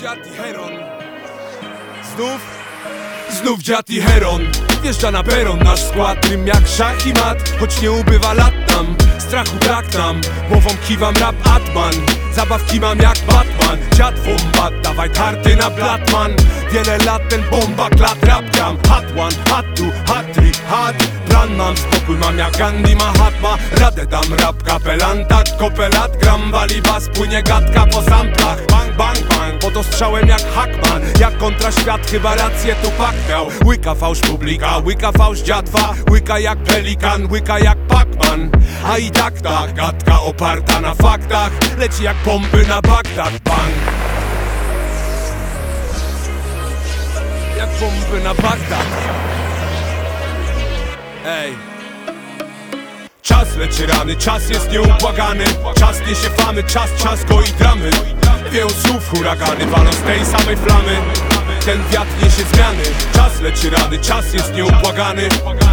dziad i Heron. Znów, znów dziad i Heron. Wjeżdża na peron nasz skład. Rym jak szach i mat Choć nie ubywa lat nam Strachu brak nam Głową kiwam rap Atman. Zabawki mam jak Batman. Dziad wombat Dawaj karty na blatman Wiele lat ten bomba klat rap gram Hot one, hot two, hot three, hot Plan mam, spokój mam jak Gandhi Mahatma. Radę dam rap kapelanta Kopelat. Gram wali bas Płynie gadka po samplach. Bang, bang Pod ostrzałem jak Hackman. Jak kontra świat chyba rację tu pak miał. Łyka fałsz publika, łyka fałsz dziatwa Łyka jak pelikan, łyka jak Pacman. A i tak ta gadka oparta na faktach. Leci jak bomby na Bagdad Bang. Jak bomby na Bagdad. Ej Czas leczy rany, czas jest nieubłagany. Czas niesie famy, czas, czas goi dramy. Wieją słów huragany, walą z tej samej flamy. Ten wiatr niesie zmiany. Czas leczy rany, czas jest nieubłagany.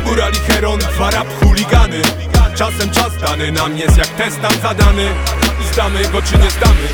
Mural i Heron, dwa rap chuligany. Czasem czas dany nam jest jak test zadany. I zdamy go czy nie zdamy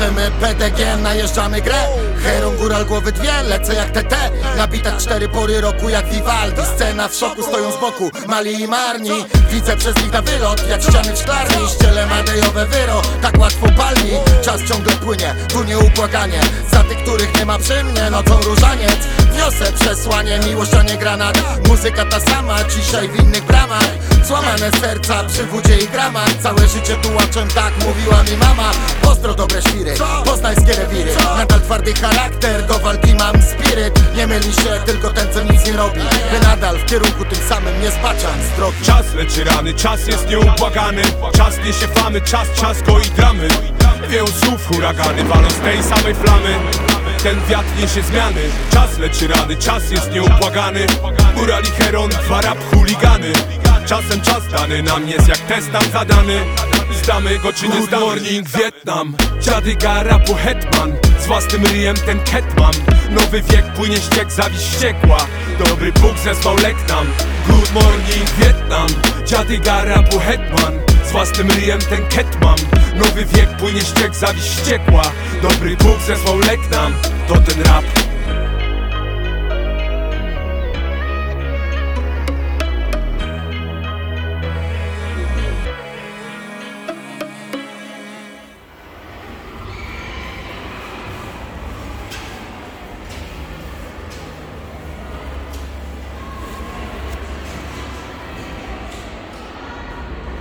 My wymy PDG najeżdżamy grę. Heron góral głowy dwie, lecę jak TT Nabita cztery pory roku jak Vivaldi. Scena w szoku stoją z boku, mali i marni. Widzę przez nich na wylot, jak ściany w szklarni. Ściele madejowe wyro, tak łatwo palni. Czas ciągle płynie, tu nieubłaganie Za tych, których nie ma przy mnie, nocą różaniec Wiosę przesłanie, miłość a nie granat. Muzyka ta sama, dzisiaj w innych bramach. Złamane serca przy wódzie i gramach. Całe życie tułaczem, tak mówiła mi mama. Pozdro dobre świry, poznańskie rewiry Nadal twardy charakter, do walki mam spiryt. Nie myli się tylko ten co nic nie robi. By nadal w kierunku tym samym nie zbaczam z drogi Czas leczy rany, czas jest nieubłagany. Czas niesie famy, czas, czas goi dramy. Wieją słów huragany, walą z tej samej flamy Ten wiatr niesie zmiany. Czas leczy rany, czas jest nieubłagany. Mural i Heron, dwa rap chuligany. Czasem czas dany nam jest jak test tam zadany. Zdamy go czy nie zdamy? morning Wietnam, dziady rapu hetman. Z własnym ryjem ten ketman. Nowy wiek płynie ściek, zawiś wściekła. Dobry Bóg zesłał lek nam. Good morning Wietnam, dziady rapu hetman Z własnym ryjem ten ketman Nowy wiek płynie ściek, zawiś wściekła. Dobry Bóg zesłał lek nam. To ten rap